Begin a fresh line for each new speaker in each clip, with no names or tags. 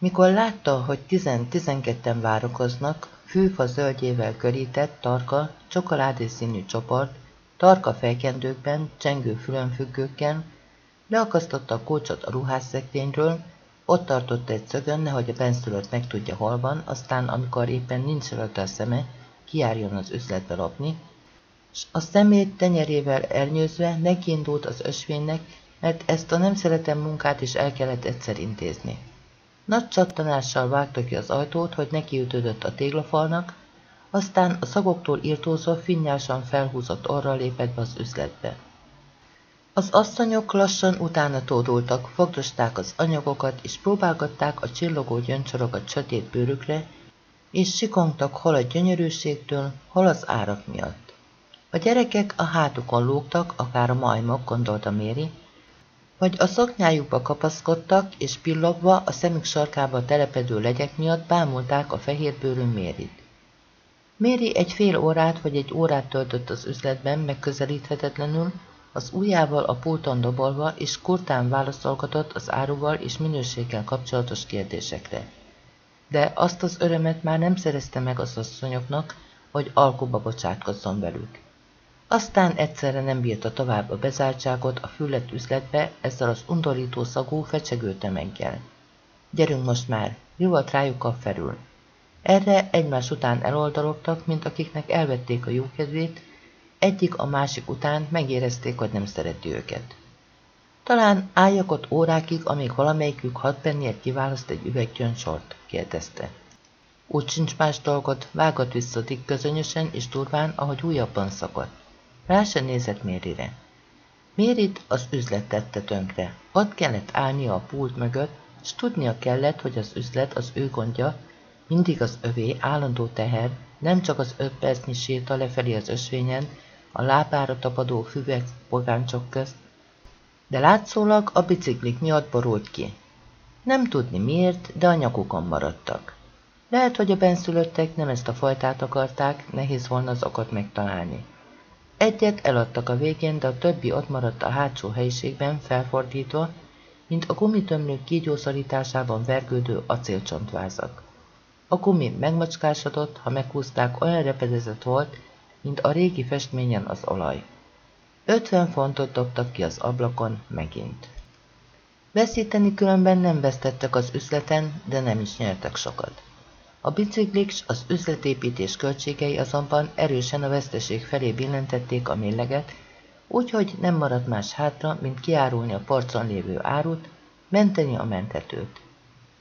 Mikor látta, hogy tizen-tizenketten várakoznak, fűfa zöldjével körített, tarka, csokoládészínű csoport, tarka fejkendőkben, csengő fülönfüggőkkel, leakasztotta a kulcsot a ruhásszekrényről, ott tartotta egy szögön, nehogy a benszülött megtudja hol van, aztán, amikor éppen nincs rajta a szeme, kiárjon az üzletbe lopni, s a szemét tenyerével elnyőzve nekiindult az ösvénynek, mert ezt a nem szeretem munkát is el kellett egyszer intézni. Nagy csattanással vágta ki az ajtót, hogy nekiütődött a téglafalnak, aztán a szagoktól írtózva finnyásan felhúzott orra lépett be az üzletbe. Az asszonyok lassan utána tódultak, fogdosták az anyagokat, és próbálgatták a csillogó gyöncsorokat sötét bőrükre, és sikongtak hol a gyönyörűségtől, hol az árak miatt. A gyerekek a hátukon lógtak, akár a majmok, gondolta Méri, vagy a szoknyájukba kapaszkodtak, és pillogva a szemük sarkába telepedő legyek miatt bámulták a fehérbőrű Mérit. Méri egy fél órát vagy egy órát töltött az üzletben megközelíthetetlenül, az ujjával a pulton dobolva, és kurtán válaszolgatott az áruval és minőséggel kapcsolatos kérdésekre. De azt az örömet már nem szerezte meg az asszonyoknak, hogy alkuba bocsátkozzon velük. Aztán egyszerre nem bírta tovább a bezártságot a füllet üzletbe ezzel az undorító szagú, fecsegő temeggel. Gyerünk most már, volt rájuk a felül. Erre egymás után eloldalogtak, mint akiknek elvették a jókedvét, egyik a másik után megérezték, hogy nem szereti őket. Talán álljak ott órákig, amíg valamelyikük hat penniért kiválaszt egy üveggyöncsort, kérdezte. Úgy sincs más dolgot, vágott vissza Dick közönösen és durván, ahogy újabban szakadt. Rá se nézett Mérire. Mérit az üzlet tette tönkre. Ott kellett állnia a pult mögött, s tudnia kellett, hogy az üzlet az ő gondja, mindig az övé állandó teher, nem csak az öt percnyi séta lefelé az ösvényen, a lábára tapadó füvek pogáncsok közt, de látszólag a biciklik miatt borult ki. Nem tudni miért, de a nyakukon maradtak. Lehet, hogy a benszülöttek nem ezt a fajtát akarták, nehéz volna az okot megtalálni. Egyet eladtak a végén, de a többi ott maradt a hátsó helyiségben felfordítva, mint a gumitömlők kígyószorításában vergődő acélcsontvázak. A gumi megmacskásodott, ha meghúzták, olyan repedezett volt, mint a régi festményen az olaj. Ötven fontot dobtak ki az ablakon megint. Veszíteni különben nem vesztettek az üzleten, de nem is nyertek sokat. A biciklik s az üzletépítés költségei azonban erősen a veszteség felé billentették a mérleget, úgyhogy nem maradt más hátra, mint kiárulni a porcon lévő árut, menteni a mentetőt.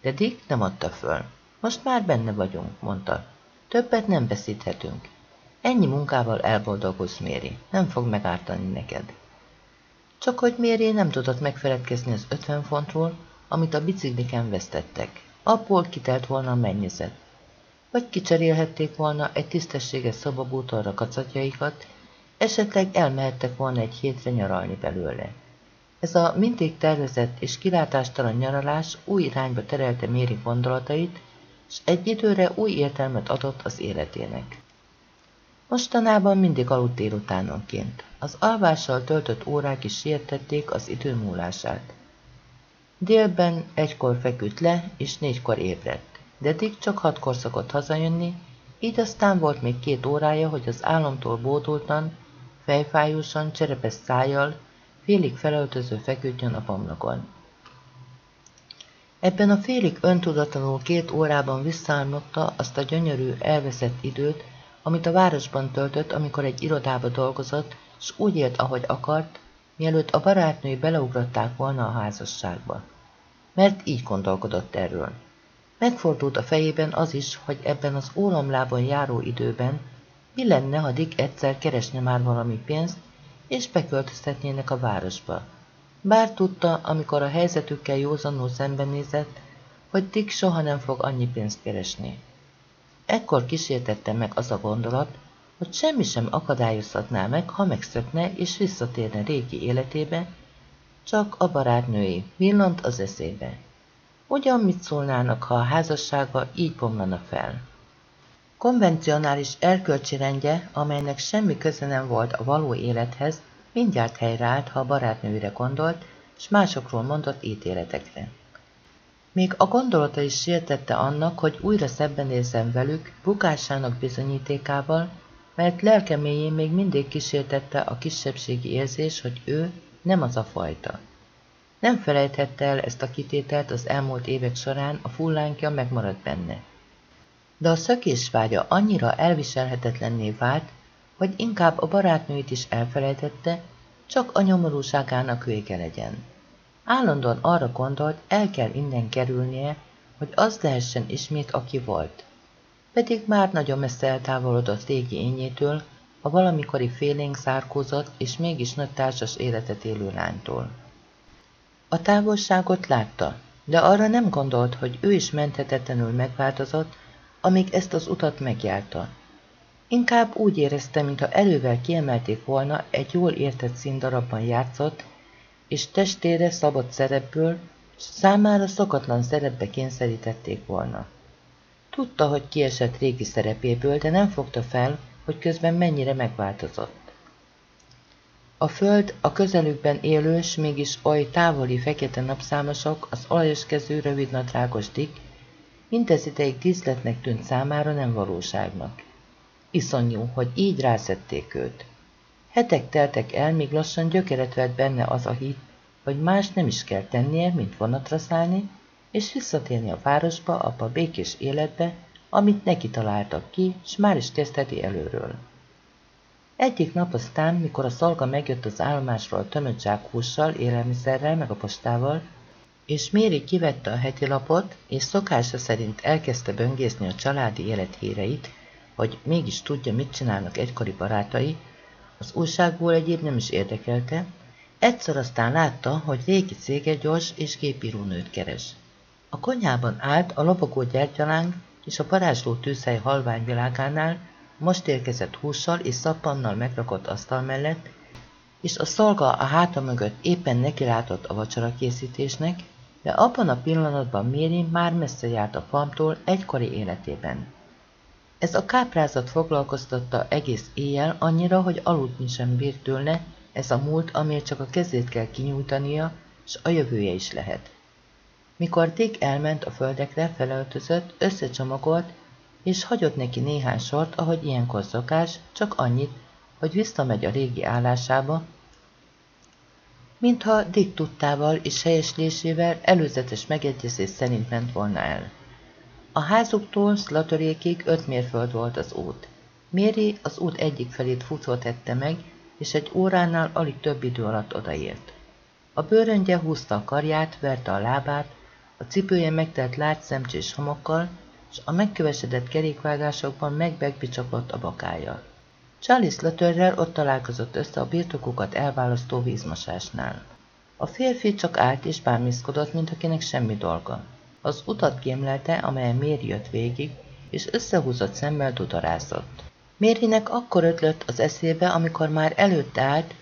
De Dick nem adta föl. Most már benne vagyunk, mondta. Többet nem veszíthetünk. Ennyi munkával elboldogulsz, Méri. Nem fog megártani neked. Csak hogy Méri nem tudott megfeledkezni az 50 fontról, amit a bicikliken vesztettek. Abból kitelt volna a mennyezet vagy kicserélhették volna egy tisztességes szobabútorra kacatjaikat, esetleg elmehettek volna egy hétre nyaralni belőle. Ez a mindig tervezett és kilátástalan nyaralás új irányba terelte Méri gondolatait, és egy időre új értelmet adott az életének. Mostanában mindig aludt délutánonként. Az alvással töltött órák is sértették az idő múlását. Délben egykor feküdt le, és négykor ébredt de Dick csak hatkor szokott hazajönni, így aztán volt még két órája, hogy az álomtól bódultan, fejfájósan, cserepes szájjal, félig felöltöző feküdjön a pomlokon. Ebben a félig öntudatlanul két órában visszaálmodta azt a gyönyörű, elveszett időt, amit a városban töltött, amikor egy irodába dolgozott, s úgy élt, ahogy akart, mielőtt a barátnői beleugrották volna a házasságba. Mert így gondolkodott erről. Megfordult a fejében az is, hogy ebben az ólomlában járó időben mi lenne, ha Dick egyszer keresne már valami pénzt, és beköltöztetnének a városba. Bár tudta, amikor a helyzetükkel józanul szembenézett, hogy Dick soha nem fog annyi pénzt keresni. Ekkor kísértette meg az a gondolat, hogy semmi sem akadályozhatná meg, ha megszökne és visszatérne régi életébe, csak a barátnői villant az eszébe. Ugyan mit szólnának, ha a házassága így bomlana fel? Konvencionális erkölcsi rendje, amelynek semmi köze nem volt a való élethez, mindjárt helyreállt, ha a barátnőire gondolt, és másokról mondott ítéletekre. Még a gondolata is sértette annak, hogy újra szembenézzen velük, bukásának bizonyítékával, mert lelke mélyén még mindig kísértette a kisebbségi érzés, hogy ő nem az a fajta. Nem felejthette el ezt a kitételt az elmúlt évek során, a fullánkja megmaradt benne. De a szökésvágya annyira elviselhetetlenné vált, hogy inkább a barátnőit is elfelejtette, csak a nyomorúságának vége legyen. Állandóan arra gondolt, el kell innen kerülnie, hogy az lehessen ismét, aki volt. Pedig már nagyon messze eltávolodott régi ényétől, a valamikori félénk szárkózott és mégis nagy társas életet élő lánytól. A távolságot látta, de arra nem gondolt, hogy ő is menthetetlenül megváltozott, amíg ezt az utat megjárta. Inkább úgy érezte, mintha elővel kiemelték volna egy jól értett színdarabban játszott, és testére szabott szerepből, számára szokatlan szerepbe kényszerítették volna. Tudta, hogy kiesett régi szerepéből, de nem fogta fel, hogy közben mennyire megváltozott. A föld, a közelükben élős, mégis oly távoli fekete napszámosok, az olajos kezű, rövidnadrágos dik, mindez ideig díszletnek tűnt számára nem valóságnak. Iszonyú, hogy így rászették őt. Hetek teltek el, míg lassan gyökeret vett benne az a hit, hogy más nem is kell tennie, mint vonatra szállni, és visszatérni a városba, abba a békés életbe, amit neki találtak ki, s már is kezdheti előről. Egyik nap aztán, mikor a szolga megjött az állomásról tömött zsákhússal, élelmiszerrel meg a postával, és Méri kivette a heti lapot, és szokása szerint elkezdte böngészni a családi élet híreit, hogy mégis tudja, mit csinálnak egykori barátai, az újságból egyéb nem is érdekelte, egyszer aztán látta, hogy régi cége gyors és nőt keres. A konyhában állt a lobogó gyertyalánk és a parázsló tűzhely halványvilágánál, most érkezett hússal és szappannal megrakott asztal mellett, és a szolga a háta mögött éppen nekilátott a vacsora készítésnek, de abban a pillanatban Méri már messze járt a famtól egykori életében. Ez a káprázat foglalkoztatta egész éjjel annyira, hogy aludni sem bírt tőle, ez a múlt, amiért csak a kezét kell kinyújtania, s a jövője is lehet. Mikor Dick elment a földekre, felöltözött, összecsomagolt, és hagyott neki néhány sort, ahogy ilyenkor szokás, csak annyit, hogy visszamegy a régi állásába, mintha Dick tudtával és helyeslésével előzetes megegyezés szerint ment volna el. A házuktól Slaterékig öt mérföld volt az út. Méri az út egyik felét futva tette meg, és egy óránál alig több idő alatt odaért. A bőröngye húzta a karját, verte a lábát, a cipője megtelt lágy homokkal, és a megkövesedett kerékvágásokban megbegbicsakott a bakája. Charlie Slutterrel ott találkozott össze a birtokukat elválasztó vízmosásnál. A férfi csak állt és bámészkodott, mint akinek semmi dolga. Az utat kémlelte, amelyen Méri jött végig, és összehúzott szemmel dudarázott. Mérinek akkor ötlött az eszébe, amikor már előtte állt,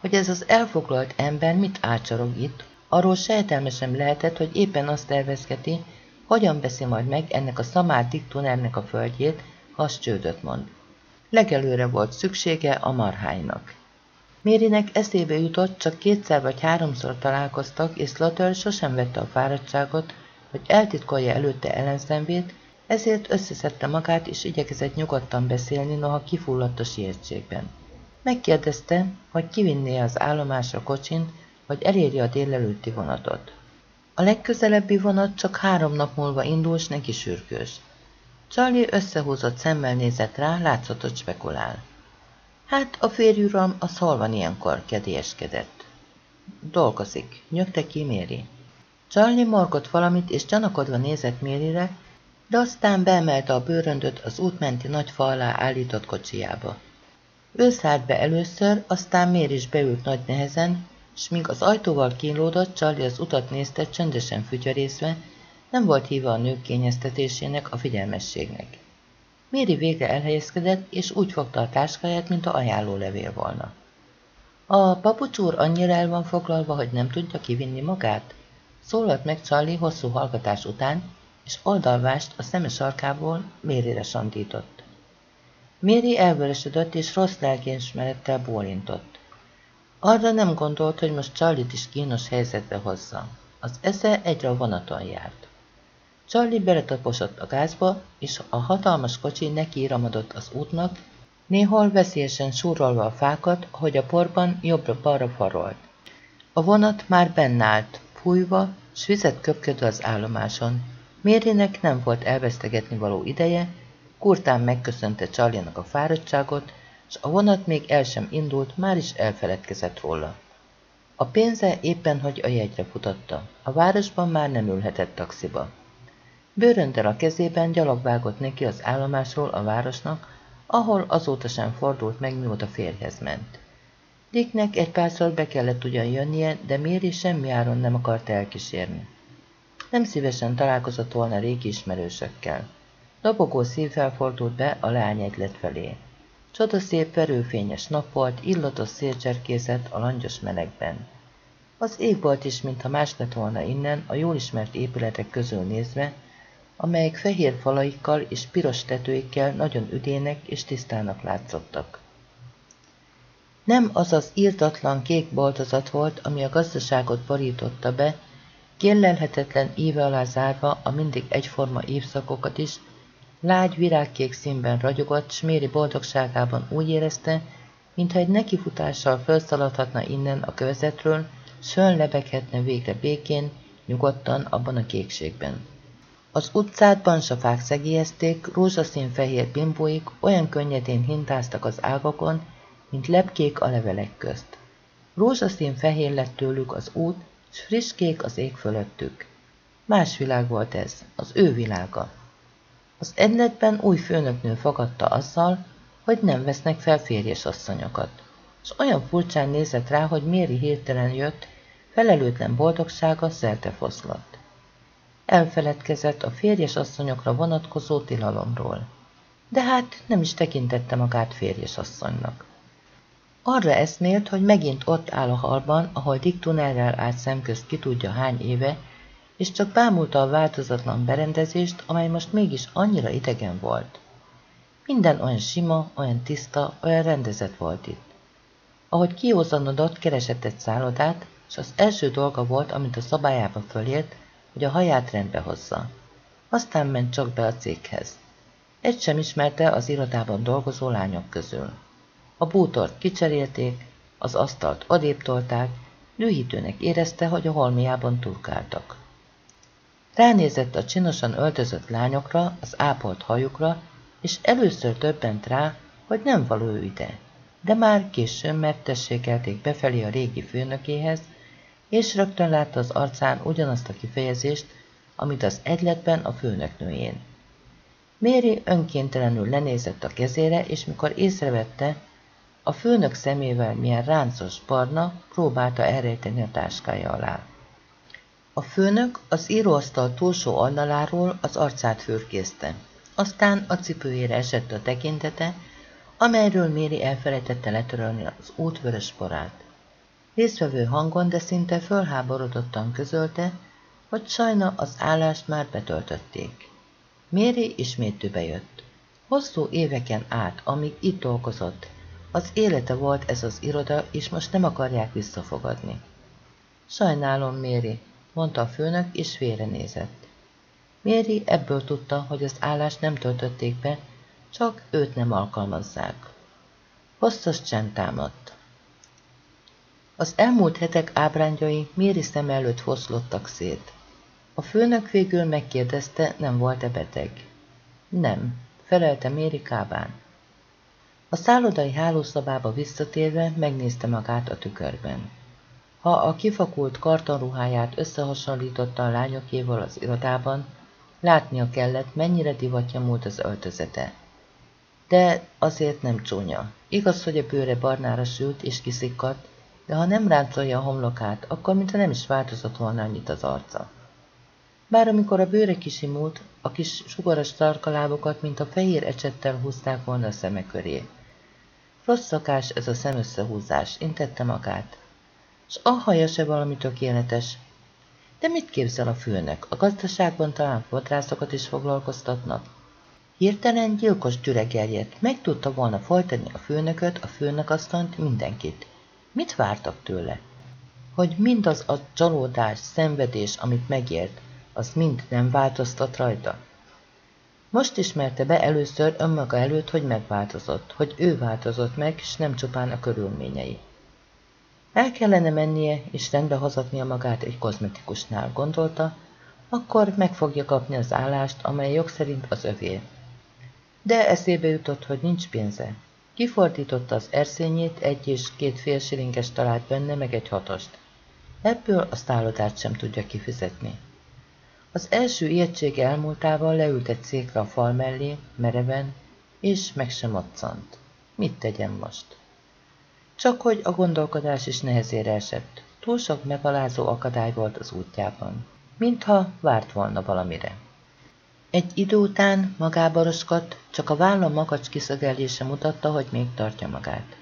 hogy ez az elfoglalt ember mit ácsorog itt, arról sejtelmesen lehetett, hogy éppen azt tervezgeti, hogyan veszi majd meg ennek a szamár diktunernek a földjét, ha az csődöt mond. Legelőre volt szüksége a marhánynak. Mérinek eszébe jutott, csak kétszer vagy háromszor találkoztak, és Slaughter sosem vette a fáradtságot, hogy eltitkolja előtte ellenszenvét, ezért összeszedte magát, és igyekezett nyugodtan beszélni, noha kifulladt a sietségben. Megkérdezte, hogy kivinné az állomásra kocsin, vagy eléri a délelőtti vonatot. A legközelebbi vonat csak három nap múlva indul, s neki sürgős. Charlie összehúzott szemmel nézett rá, látszott, spekulál. Hát a férjüram az hol van ilyenkor, kedélyeskedett. Dolgozik, nyögte ki Méri. Charlie morgott valamit, és gyanakodva nézett Mérire, de aztán beemelte a bőröndöt az útmenti nagy fa alá állított kocsijába. Ő szállt be először, aztán Mér is beült nagy nehezen, s míg az ajtóval kínlódott, Charlie az utat nézte csöndesen fütyörészve, nem volt híva a nők kényeztetésének, a figyelmességnek. Méri végre elhelyezkedett, és úgy fogta a táskáját, mint a ajánlólevél volna. A papucs úr annyira el van foglalva, hogy nem tudja kivinni magát? Szólalt meg Charlie hosszú hallgatás után, és oldalvást a szeme sarkából Mérire sandított. Méri elvörösödött, és rossz lelkiismerettel bólintott. Arra nem gondolt, hogy most Charlie-t is kínos helyzetbe hozza. Az esze egyre a vonaton járt. Charlie beletaposott a gázba, és a hatalmas kocsi neki az útnak, néhol veszélyesen súrolva a fákat, hogy a porban jobbra-balra farolt. A vonat már bennállt, fújva, s vizet köpködve az állomáson. Mérinek nem volt elvesztegetni való ideje, kurtán megköszönte Charlie-nak a fáradtságot, s a vonat még el sem indult, már is elfeledkezett róla. A pénze éppen, hogy a jegyre futotta. A városban már nem ülhetett taxiba. Bőröndel a kezében gyalogvágott neki az állomásról a városnak, ahol azóta sem fordult meg, mióta férjhez ment. Dicknek egy párszor be kellett ugyan jönnie, de Méri semmi áron nem akart elkísérni. Nem szívesen találkozott volna régi ismerősökkel. Dobogó szívvel fordult be a leányegylet felé. Csodaszép verőfényes nap volt, illatos szélcserkészet a langyos melegben. Az égbolt is, mintha más lett volna innen, a jól ismert épületek közül nézve, amelyek fehér falaikkal és piros tetőikkel nagyon üdének és tisztának látszottak. Nem az az írtatlan kék boltozat volt, ami a gazdaságot borította be, kérlelhetetlen éve alá zárva a mindig egyforma évszakokat is, lágy virágkék színben ragyogott, s Méri boldogságában úgy érezte, mintha egy nekifutással felszaladhatna innen a kövezetről, s lebeghetne végre békén, nyugodtan abban a kékségben. Az utcát bansafák szegélyezték, rózsaszín fehér bimbóik olyan könnyedén hintáztak az ágakon, mint lepkék a levelek közt. Rózsaszín fehér lett tőlük az út, s friss kék az ég fölöttük. Más világ volt ez, az ő világa. Az edletben új főnöknő fogadta azzal, hogy nem vesznek fel férjes asszonyokat, és olyan furcsán nézett rá, hogy Méri hirtelen jött, felelőtlen boldogsága szerte foszlott. Elfeledkezett a férjes asszonyokra vonatkozó tilalomról. De hát nem is tekintette magát férjes asszonynak. Arra eszmélt, hogy megint ott áll a halban, ahol Dick Tunnelrel állt szemközt ki tudja hány éve, és csak bámulta a változatlan berendezést, amely most mégis annyira idegen volt. Minden olyan sima, olyan tiszta, olyan rendezett volt itt. Ahogy kiózanodott, keresett egy szállodát, és az első dolga volt, amit a szabályába fölért, hogy a haját rendbe hozza. Aztán ment csak be a céghez. Egy sem ismerte az irodában dolgozó lányok közül. A bútort kicserélték, az asztalt odéptolták, dühítőnek érezte, hogy a holmiában turkáltak. Ránézett a csinosan öltözött lányokra, az ápolt hajukra, és először többent rá, hogy nem való ő ide. De már későn megtessékelték befelé a régi főnökéhez, és rögtön látta az arcán ugyanazt a kifejezést, amit az egyletben a főnöknőjén. Méri önkéntelenül lenézett a kezére, és mikor észrevette, a főnök szemével milyen ráncos barna, próbálta elrejteni a táskája alá. A főnök az íróasztal túlsó oldaláról az arcát fürkészte. Aztán a cipőjére esett a tekintete, amelyről Méri elfelejtette letörölni az útvörös porát. Részvevő hangon, de szinte fölháborodottan közölte, hogy sajna az állást már betöltötték. Méri ismét jött. Hosszú éveken át, amíg itt dolgozott, az élete volt ez az iroda, és most nem akarják visszafogadni. Sajnálom, Méri, mondta a főnök, és félrenézett. Méri ebből tudta, hogy az állást nem töltötték be, csak őt nem alkalmazzák. Hosszas csend támadt. Az elmúlt hetek ábrándjai Méri szem előtt foszlottak szét. A főnök végül megkérdezte, nem volt-e beteg. Nem, felelte Méri kábán. A szállodai hálószobába visszatérve megnézte magát a tükörben. Ha a kifakult kartonruháját összehasonlította a lányokéval az irodában, látnia kellett, mennyire divatja múlt az öltözete. De azért nem csúnya. Igaz, hogy a bőre barnára sült és kiszikkadt, de ha nem ráncolja a homlokát, akkor mintha nem is változott volna annyit az arca. Bár amikor a bőre kisimult, a kis sugaras tarkalábokat, mint a fehér ecsettel húzták volna a szeme köré. Rossz szakás ez a szemösszehúzás, intette magát. S a haja se valami tökéletes. De mit képzel a főnök? A gazdaságban talán fodrászokat is foglalkoztatnak? Hirtelen gyilkos gyüregerjedt, meg tudta volna folytani a főnököt, a főnökasszont, mindenkit. Mit vártak tőle? Hogy mindaz a csalódás, szenvedés, amit megért, az mind nem változtat rajta. Most ismerte be először önmaga előtt, hogy megváltozott, hogy ő változott meg, és nem csupán a körülményei. El kellene mennie és rendbe hozatnia magát egy kozmetikusnál, gondolta, akkor meg fogja kapni az állást, amely jog szerint az övé. De eszébe jutott, hogy nincs pénze. Kifordította az erszényét, egy és két fél silinges talált benne, meg egy hatost. Ebből a szállodát sem tudja kifizetni. Az első ijegység elmúltával leült egy székre a fal mellé, mereven, és meg sem moccant. Mit tegyen most? Csak hogy a gondolkodás is nehezére esett. Túl sok megalázó akadály volt az útjában. Mintha várt volna valamire. Egy idő után magába roskadt, csak a vállam makacs kiszögelése mutatta, hogy még tartja magát.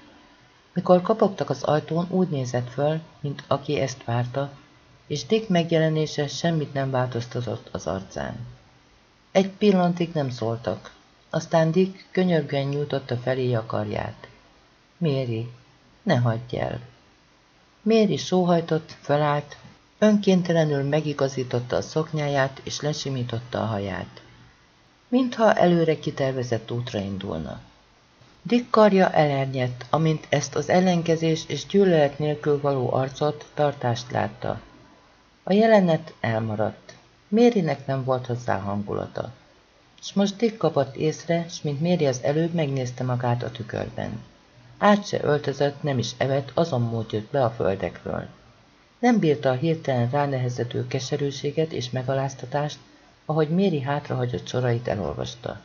Mikor kapogtak az ajtón, úgy nézett föl, mint aki ezt várta, és Dick megjelenése semmit nem változtatott az arcán. Egy pillantig nem szóltak, aztán Dick könyörgően nyújtotta felé a karját. Méri, ne hagyj el! Méri sóhajtott, felállt, önkéntelenül megigazította a szoknyáját és lesimította a haját. Mintha előre kitervezett útra indulna. Dick karja elernyett, amint ezt az ellenkezés és gyűlölet nélkül való arcot, tartást látta. A jelenet elmaradt. Mérinek nem volt hozzá hangulata. S most Dick kapott észre, s mint Méri az előbb megnézte magát a tükörben. Át se öltözött, nem is evett, azon múlt jött be a földekről. Nem bírta a hirtelen ránehezedő keserűséget és megaláztatást, ahogy Méri hátrahagyott sorait elolvasta.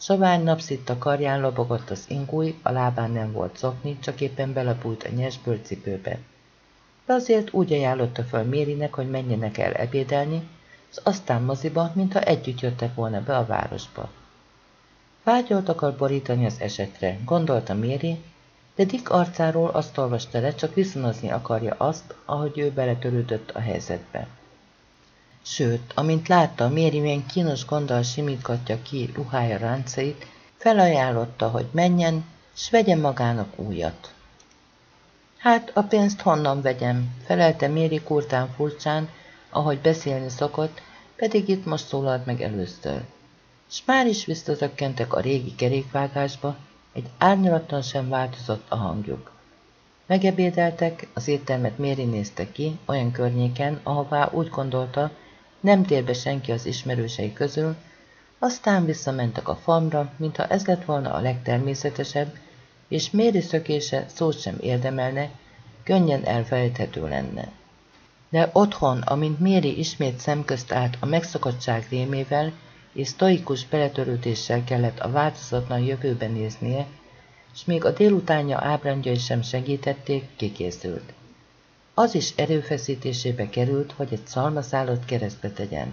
Sovány napszitta karján lobogott az ingúj, a lábán nem volt szokni, csak éppen belebújt a nyers bőrcipőbe. De azért úgy ajánlotta föl Mérinek, hogy menjenek el ebédelni, és aztán moziba, mintha együtt jöttek volna be a városba. Vágyolt akar borítani az esetre, gondolta Méri, de Dick arcáról azt olvasta le, csak viszonozni akarja azt, ahogy ő beletörődött a helyzetbe. Sőt, amint látta, Méri milyen kínos gonddal simítgatja ki ruhája ráncait, felajánlotta, hogy menjen, s vegyen magának újat. Hát, a pénzt honnan vegyem, felelte Méri kurtán furcsán, ahogy beszélni szokott, pedig itt most szólalt meg először. S már is visszazökkentek a régi kerékvágásba, egy árnyalatlan sem változott a hangjuk. Megebédeltek, az éttermet Méri nézte ki, olyan környéken, ahová úgy gondolta, nem tér be senki az ismerősei közül, aztán visszamentek a farmra, mintha ez lett volna a legtermészetesebb, és Méri szökése szót sem érdemelne, könnyen elfelejthető lenne. De otthon, amint Méri ismét szemközt állt a megszokottság rémével, és sztoikus beletörődéssel kellett a változatlan jövőben néznie, és még a délutánja ábrandjai sem segítették, kikészült. Az is erőfeszítésébe került, hogy egy szalmaszállot keresztbe tegyen.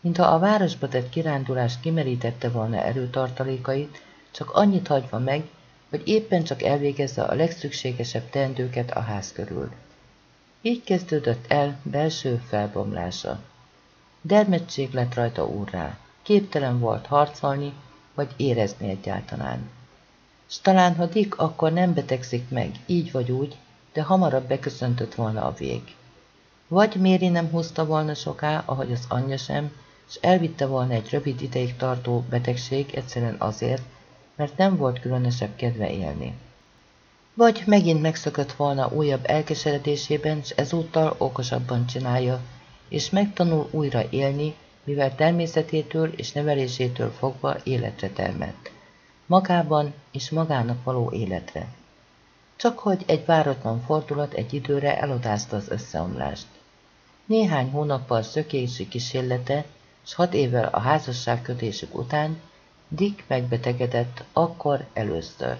Mintha a városba tett kirándulás kimerítette volna erőtartalékait, csak annyit hagyva meg, hogy éppen csak elvégezze a legszükségesebb teendőket a ház körül. Így kezdődött el belső felbomlása. Dermedtség lett rajta úrrá, képtelen volt harcolni, vagy érezni egyáltalán. S talán, ha Dick akkor nem betegszik meg, így vagy úgy, de hamarabb beköszöntött volna a vég. Vagy Méri nem húzta volna soká, ahogy az anyja sem, és elvitte volna egy rövid ideig tartó betegség egyszerűen azért, mert nem volt különösebb kedve élni. Vagy megint megszökött volna újabb elkeseredésében, és ezúttal okosabban csinálja, és megtanul újra élni, mivel természetétől és nevelésétől fogva életre termett. Magában és magának való életre. Csak hogy egy váratlan fordulat egy időre elodázta az összeomlást. Néhány hónappal szökési kísérlete, s hat évvel a házasság kötésük után Dick megbetegedett akkor először.